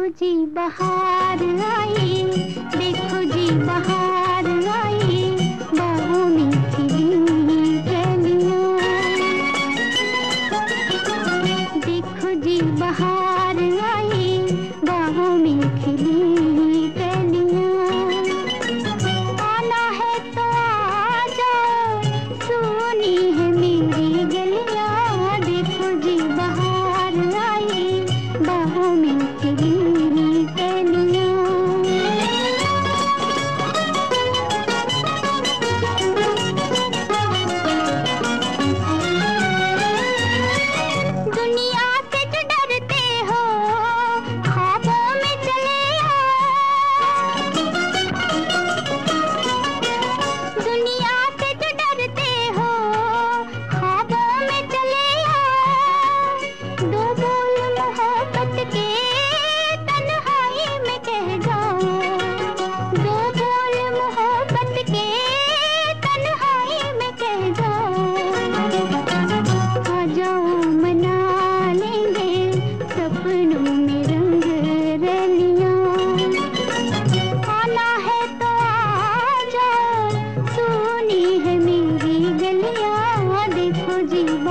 देखो जी बहार आई देखो जी बहार आई बाहों देखो जी बहार जीवन